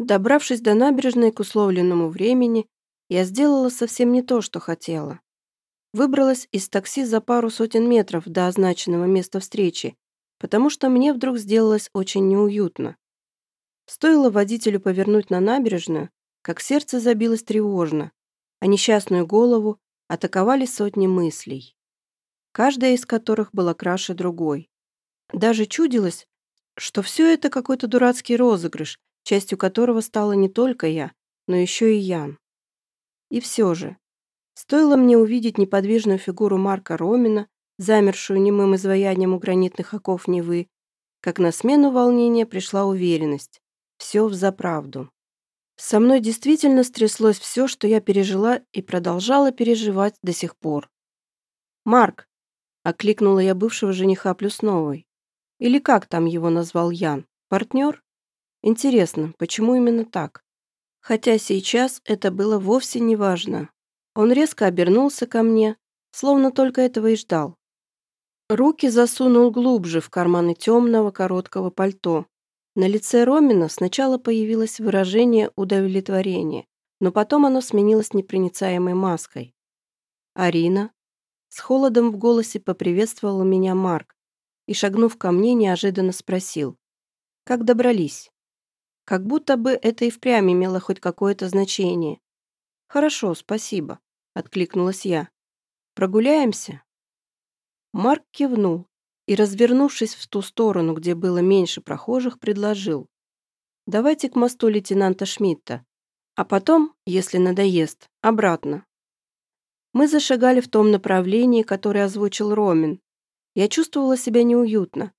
Добравшись до набережной к условленному времени, я сделала совсем не то, что хотела. Выбралась из такси за пару сотен метров до означенного места встречи, потому что мне вдруг сделалось очень неуютно. Стоило водителю повернуть на набережную, как сердце забилось тревожно, а несчастную голову атаковали сотни мыслей, каждая из которых была краше другой. Даже чудилось, что все это какой-то дурацкий розыгрыш, частью которого стала не только я, но еще и Ян. И все же, стоило мне увидеть неподвижную фигуру Марка Ромина, замершую немым изваянием у гранитных оков Невы, как на смену волнения пришла уверенность. Все взаправду. Со мной действительно стряслось все, что я пережила и продолжала переживать до сих пор. «Марк!» — окликнула я бывшего жениха плюс новой. Или как там его назвал Ян? Партнер? Интересно, почему именно так? Хотя сейчас это было вовсе не важно. Он резко обернулся ко мне, словно только этого и ждал. Руки засунул глубже в карманы темного короткого пальто. На лице Ромина сначала появилось выражение удовлетворения, но потом оно сменилось непроницаемой маской. «Арина?» С холодом в голосе поприветствовал меня Марк и, шагнув ко мне, неожиданно спросил. «Как добрались?» Как будто бы это и впрямь имело хоть какое-то значение. «Хорошо, спасибо», — откликнулась я. «Прогуляемся?» Марк кивнул и, развернувшись в ту сторону, где было меньше прохожих, предложил. «Давайте к мосту лейтенанта Шмидта, а потом, если надоест, обратно». Мы зашагали в том направлении, которое озвучил Ромин. Я чувствовала себя неуютно.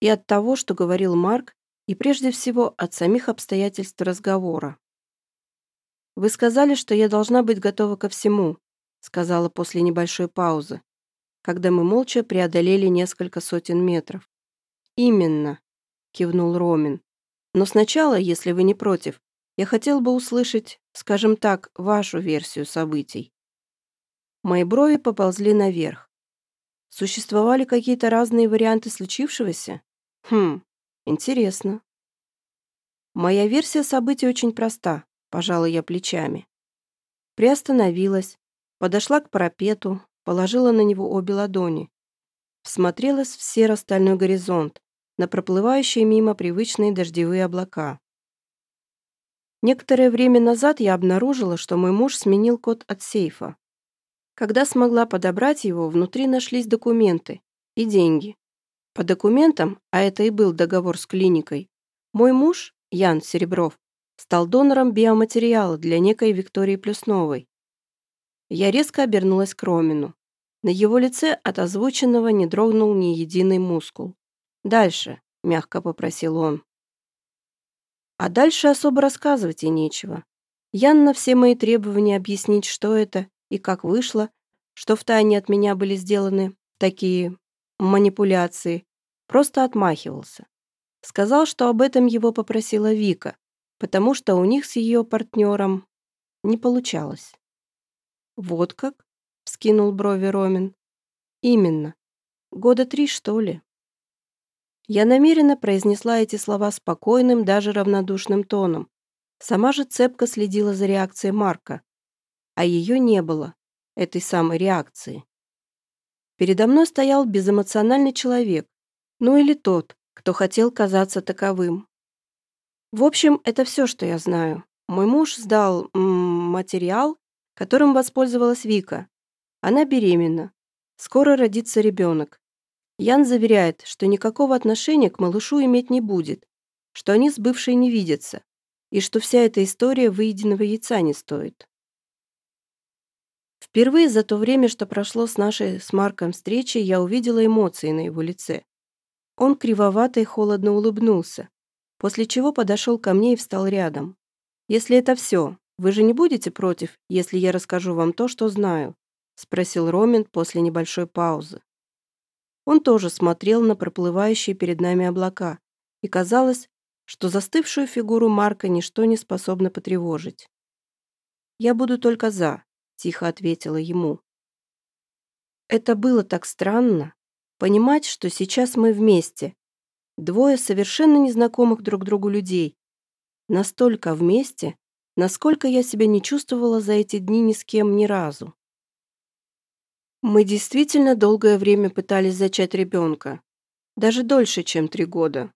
И от того, что говорил Марк, и прежде всего от самих обстоятельств разговора. «Вы сказали, что я должна быть готова ко всему», сказала после небольшой паузы, когда мы молча преодолели несколько сотен метров. «Именно», кивнул Ромин. «Но сначала, если вы не против, я хотел бы услышать, скажем так, вашу версию событий». Мои брови поползли наверх. Существовали какие-то разные варианты случившегося? Хм, Интересно. Моя версия событий очень проста, пожала я плечами. Приостановилась, подошла к парапету, положила на него обе ладони. Всмотрелась в серо-стальной горизонт, на проплывающие мимо привычные дождевые облака. Некоторое время назад я обнаружила, что мой муж сменил код от сейфа. Когда смогла подобрать его, внутри нашлись документы и деньги. По документам, а это и был договор с клиникой, мой муж, Ян Серебров, стал донором биоматериала для некой Виктории Плюсновой. Я резко обернулась к Ромину. На его лице от озвученного не дрогнул ни единый мускул. «Дальше», — мягко попросил он. А дальше особо рассказывать и нечего. Ян на все мои требования объяснить, что это и как вышло, что втайне от меня были сделаны такие манипуляции, просто отмахивался. Сказал, что об этом его попросила Вика, потому что у них с ее партнером не получалось. «Вот как?» — вскинул брови Ромин. «Именно. Года три, что ли?» Я намеренно произнесла эти слова спокойным, даже равнодушным тоном. Сама же цепко следила за реакцией Марка. А ее не было, этой самой реакции. Передо мной стоял безэмоциональный человек, ну или тот, кто хотел казаться таковым. В общем, это все, что я знаю. Мой муж сдал м -м, материал, которым воспользовалась Вика. Она беременна. Скоро родится ребенок. Ян заверяет, что никакого отношения к малышу иметь не будет, что они с бывшей не видятся, и что вся эта история выеденного яйца не стоит. Впервые за то время, что прошло с нашей с Марком встречи, я увидела эмоции на его лице. Он кривовато и холодно улыбнулся, после чего подошел ко мне и встал рядом. «Если это все, вы же не будете против, если я расскажу вам то, что знаю?» спросил Ромин после небольшой паузы. Он тоже смотрел на проплывающие перед нами облака, и казалось, что застывшую фигуру Марка ничто не способно потревожить. «Я буду только за», — тихо ответила ему. Это было так странно, Понимать, что сейчас мы вместе. Двое совершенно незнакомых друг другу людей. Настолько вместе, насколько я себя не чувствовала за эти дни ни с кем ни разу. Мы действительно долгое время пытались зачать ребенка. Даже дольше, чем три года.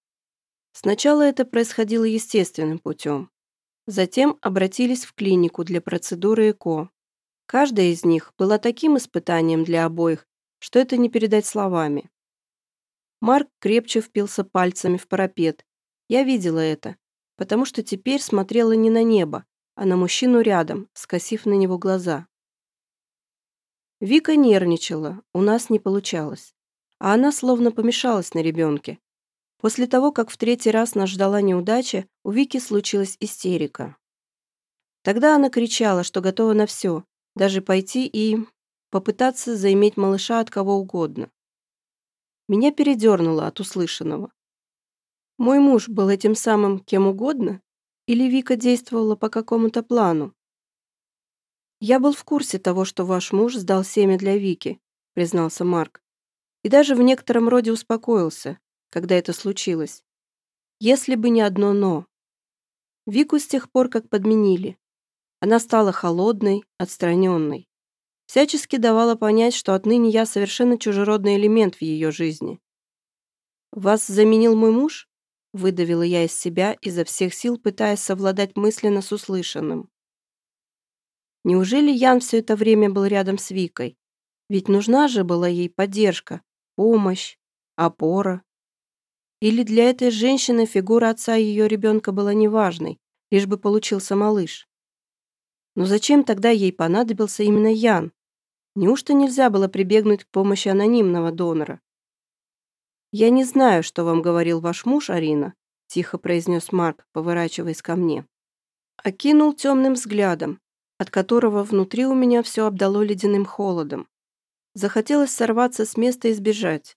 Сначала это происходило естественным путем. Затем обратились в клинику для процедуры ЭКО. Каждая из них была таким испытанием для обоих, что это не передать словами. Марк крепче впился пальцами в парапет. Я видела это, потому что теперь смотрела не на небо, а на мужчину рядом, скосив на него глаза. Вика нервничала, у нас не получалось. А она словно помешалась на ребенке. После того, как в третий раз нас ждала неудача, у Вики случилась истерика. Тогда она кричала, что готова на все, даже пойти и попытаться заиметь малыша от кого угодно. Меня передернуло от услышанного. Мой муж был этим самым кем угодно? Или Вика действовала по какому-то плану? «Я был в курсе того, что ваш муж сдал семя для Вики», признался Марк. «И даже в некотором роде успокоился, когда это случилось. Если бы не одно «но». Вику с тех пор, как подменили. Она стала холодной, отстраненной. Всячески давала понять, что отныне я совершенно чужеродный элемент в ее жизни. «Вас заменил мой муж?» Выдавила я из себя, изо всех сил пытаясь совладать мысленно с услышанным. Неужели Ян все это время был рядом с Викой? Ведь нужна же была ей поддержка, помощь, опора. Или для этой женщины фигура отца ее ребенка была неважной, лишь бы получился малыш. Но зачем тогда ей понадобился именно Ян? Неужто нельзя было прибегнуть к помощи анонимного донора? «Я не знаю, что вам говорил ваш муж, Арина», тихо произнес Марк, поворачиваясь ко мне. Окинул темным взглядом, от которого внутри у меня все обдало ледяным холодом. Захотелось сорваться с места и сбежать.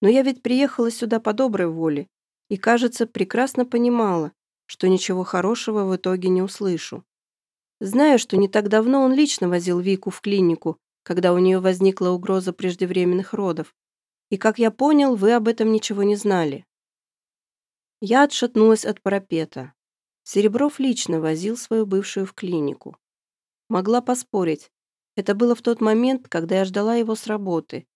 Но я ведь приехала сюда по доброй воле и, кажется, прекрасно понимала, что ничего хорошего в итоге не услышу. Знаю, что не так давно он лично возил Вику в клинику, когда у нее возникла угроза преждевременных родов, и, как я понял, вы об этом ничего не знали. Я отшатнулась от парапета. Серебров лично возил свою бывшую в клинику. Могла поспорить. Это было в тот момент, когда я ждала его с работы.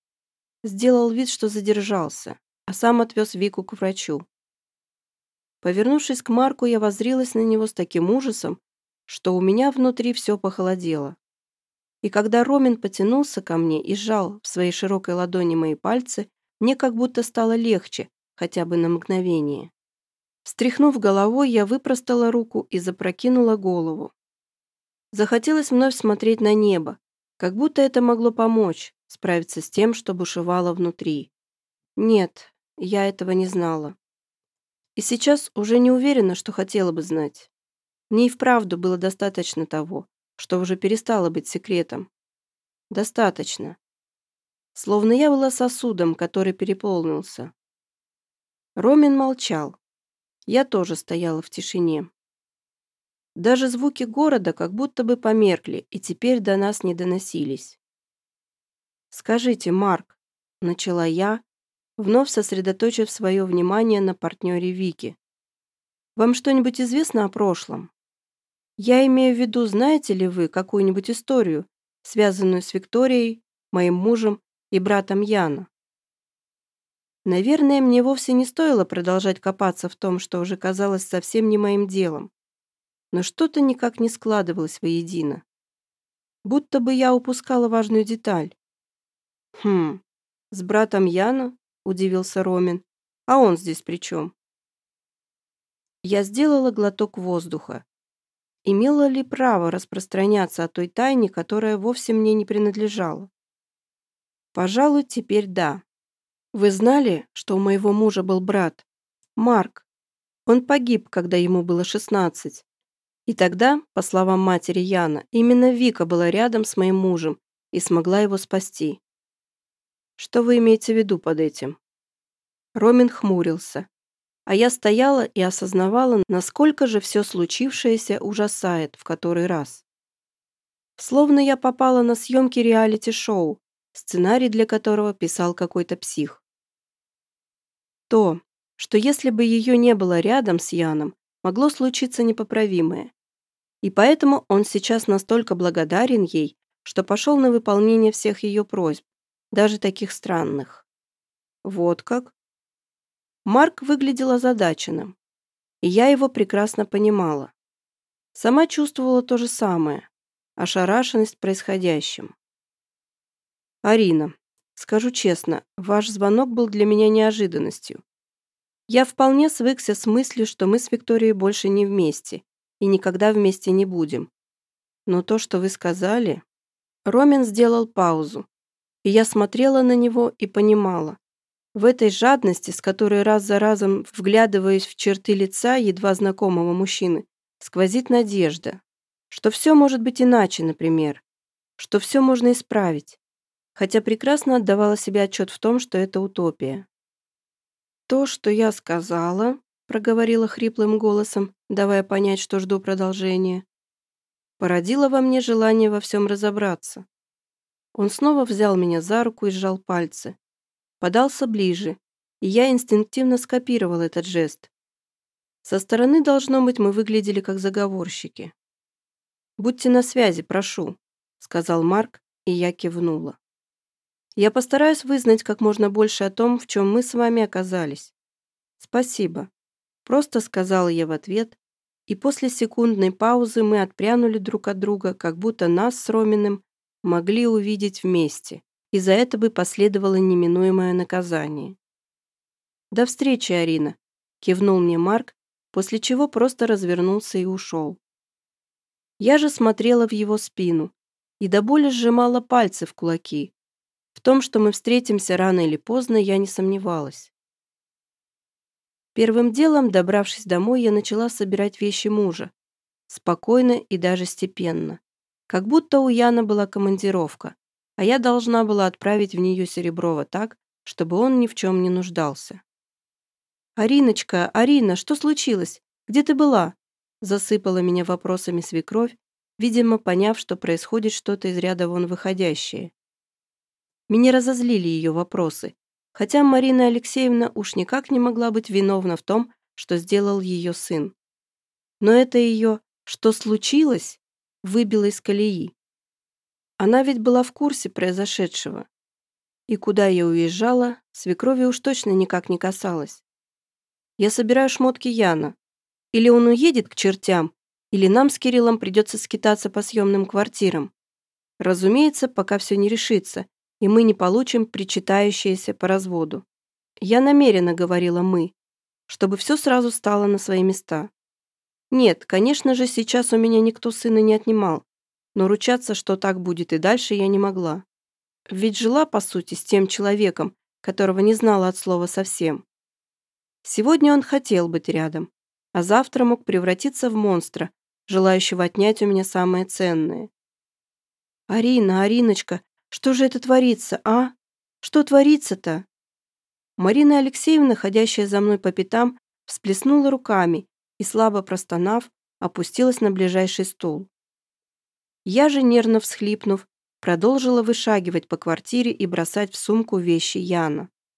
Сделал вид, что задержался, а сам отвез Вику к врачу. Повернувшись к Марку, я воззрилась на него с таким ужасом, что у меня внутри все похолодело. И когда Ромин потянулся ко мне и сжал в своей широкой ладони мои пальцы, мне как будто стало легче, хотя бы на мгновение. Встряхнув головой, я выпростала руку и запрокинула голову. Захотелось вновь смотреть на небо, как будто это могло помочь справиться с тем, что бушевало внутри. Нет, я этого не знала. И сейчас уже не уверена, что хотела бы знать. Мне и вправду было достаточно того, что уже перестало быть секретом. Достаточно. Словно я была сосудом, который переполнился. Ромин молчал. Я тоже стояла в тишине. Даже звуки города как будто бы померкли и теперь до нас не доносились. «Скажите, Марк», — начала я, вновь сосредоточив свое внимание на партнере Вики. «Вам что-нибудь известно о прошлом?» Я имею в виду, знаете ли вы какую-нибудь историю, связанную с Викторией, моим мужем и братом Яна? Наверное, мне вовсе не стоило продолжать копаться в том, что уже казалось совсем не моим делом. Но что-то никак не складывалось воедино. Будто бы я упускала важную деталь. «Хм, с братом Яна?» – удивился Ромин. «А он здесь при чем?» Я сделала глоток воздуха, имела ли право распространяться о той тайне, которая вовсе мне не принадлежала? Пожалуй, теперь да. Вы знали, что у моего мужа был брат? Марк. Он погиб, когда ему было 16. И тогда, по словам матери Яна, именно Вика была рядом с моим мужем и смогла его спасти. Что вы имеете в виду под этим? Ромин хмурился, а я стояла и осознавала, насколько же все случившееся ужасает в который раз. Словно я попала на съемки реалити-шоу, сценарий для которого писал какой-то псих. То, что если бы ее не было рядом с Яном, могло случиться непоправимое. И поэтому он сейчас настолько благодарен ей, что пошел на выполнение всех ее просьб, даже таких странных. Вот как? Марк выглядел озадаченным, и я его прекрасно понимала. Сама чувствовала то же самое, ошарашенность происходящим. «Арина, скажу честно, ваш звонок был для меня неожиданностью. Я вполне свыкся с мыслью, что мы с Викторией больше не вместе и никогда вместе не будем. Но то, что вы сказали...» Ромин сделал паузу, и я смотрела на него и понимала. В этой жадности, с которой раз за разом вглядываясь в черты лица едва знакомого мужчины, сквозит надежда, что все может быть иначе, например, что все можно исправить, хотя прекрасно отдавала себе отчет в том, что это утопия. «То, что я сказала», — проговорила хриплым голосом, давая понять, что жду продолжения, породило во мне желание во всем разобраться. Он снова взял меня за руку и сжал пальцы, подался ближе, и я инстинктивно скопировал этот жест. Со стороны, должно быть, мы выглядели как заговорщики. «Будьте на связи, прошу», — сказал Марк, и я кивнула. «Я постараюсь вызнать как можно больше о том, в чем мы с вами оказались». «Спасибо», — просто сказала я в ответ, и после секундной паузы мы отпрянули друг от друга, как будто нас с Роминым могли увидеть вместе и за это бы последовало неминуемое наказание. «До встречи, Арина», — кивнул мне Марк, после чего просто развернулся и ушел. Я же смотрела в его спину и до боли сжимала пальцы в кулаки. В том, что мы встретимся рано или поздно, я не сомневалась. Первым делом, добравшись домой, я начала собирать вещи мужа. Спокойно и даже степенно. Как будто у Яна была командировка, а я должна была отправить в нее Сереброва так, чтобы он ни в чем не нуждался. «Ариночка, Арина, что случилось? Где ты была?» Засыпала меня вопросами свекровь, видимо, поняв, что происходит что-то из ряда вон выходящее. Меня разозлили ее вопросы, хотя Марина Алексеевна уж никак не могла быть виновна в том, что сделал ее сын. Но это ее «что случилось?» выбило из колеи. Она ведь была в курсе произошедшего. И куда я уезжала, свекрови уж точно никак не касалась. Я собираю шмотки Яна. Или он уедет к чертям, или нам с Кириллом придется скитаться по съемным квартирам. Разумеется, пока все не решится, и мы не получим причитающееся по разводу. Я намеренно говорила «мы», чтобы все сразу стало на свои места. Нет, конечно же, сейчас у меня никто сына не отнимал, но ручаться, что так будет и дальше, я не могла. Ведь жила, по сути, с тем человеком, которого не знала от слова совсем. Сегодня он хотел быть рядом, а завтра мог превратиться в монстра, желающего отнять у меня самое ценное. «Арина, Ариночка, что же это творится, а? Что творится-то?» Марина Алексеевна, ходящая за мной по пятам, всплеснула руками и, слабо простонав, опустилась на ближайший стул. Я же, нервно всхлипнув, продолжила вышагивать по квартире и бросать в сумку вещи Яна.